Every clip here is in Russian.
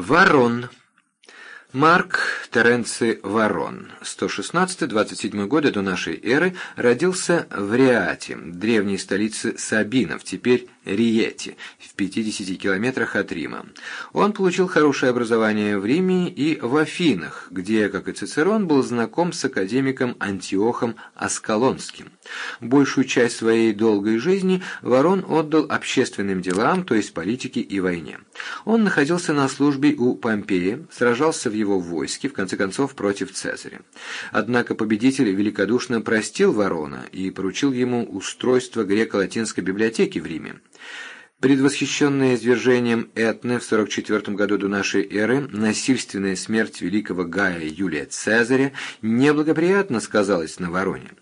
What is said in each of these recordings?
Ворон. Марк Теренци Ворон, 116-27 годы до нашей эры, родился в Риате, древней столице Сабинов, теперь Риете, в 50 километрах от Рима. Он получил хорошее образование в Риме и в Афинах, где, как и Цицерон, был знаком с академиком Антиохом Аскалонским. Большую часть своей долгой жизни Ворон отдал общественным делам, то есть политике и войне. Он находился на службе у Помпея, сражался в его войске, в конце концов, против Цезаря. Однако победитель великодушно простил Ворона и поручил ему устройство греко-латинской библиотеки в Риме. Предвосхищенная извержением Этны в 44 году до нашей эры, насильственная смерть великого Гая Юлия Цезаря неблагоприятно сказалась на Вороне.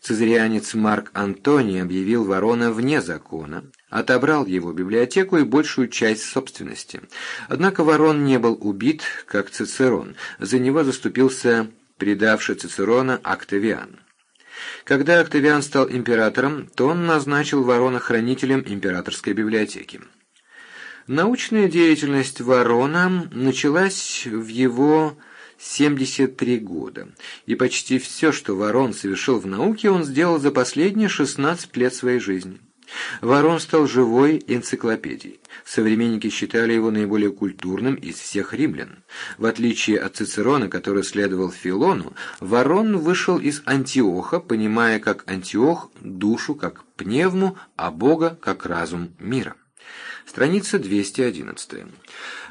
Цезарианец Марк Антоний объявил Ворона вне закона, отобрал его библиотеку и большую часть собственности. Однако Ворон не был убит, как Цицерон, за него заступился предавший Цицерона Октавиан. Когда Октавиан стал императором, то он назначил Ворона хранителем императорской библиотеки. Научная деятельность Ворона началась в его 73 года, и почти все, что Ворон совершил в науке, он сделал за последние 16 лет своей жизни. Ворон стал живой энциклопедией. Современники считали его наиболее культурным из всех римлян. В отличие от Цицерона, который следовал Филону, Ворон вышел из Антиоха, понимая как Антиох душу как пневму, а Бога как разум мира. Страница 211.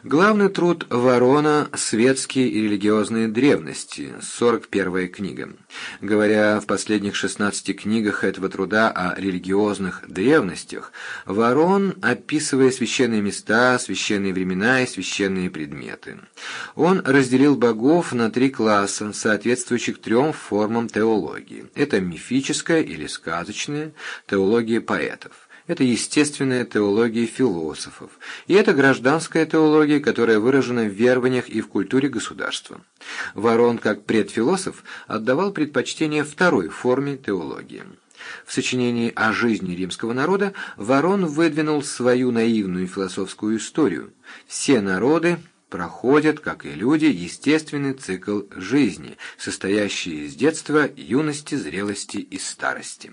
Главный труд Ворона «Светские и религиозные древности», 41 книга. Говоря в последних 16 книгах этого труда о религиозных древностях, Ворон, описывая священные места, священные времена и священные предметы. Он разделил богов на три класса, соответствующих трем формам теологии. Это мифическая или сказочная, теология поэтов это естественная теология философов, и это гражданская теология, которая выражена в верованиях и в культуре государства. Ворон, как предфилософ, отдавал предпочтение второй форме теологии. В сочинении о жизни римского народа Ворон выдвинул свою наивную философскую историю. Все народы проходят, как и люди, естественный цикл жизни, состоящий из детства, юности, зрелости и старости.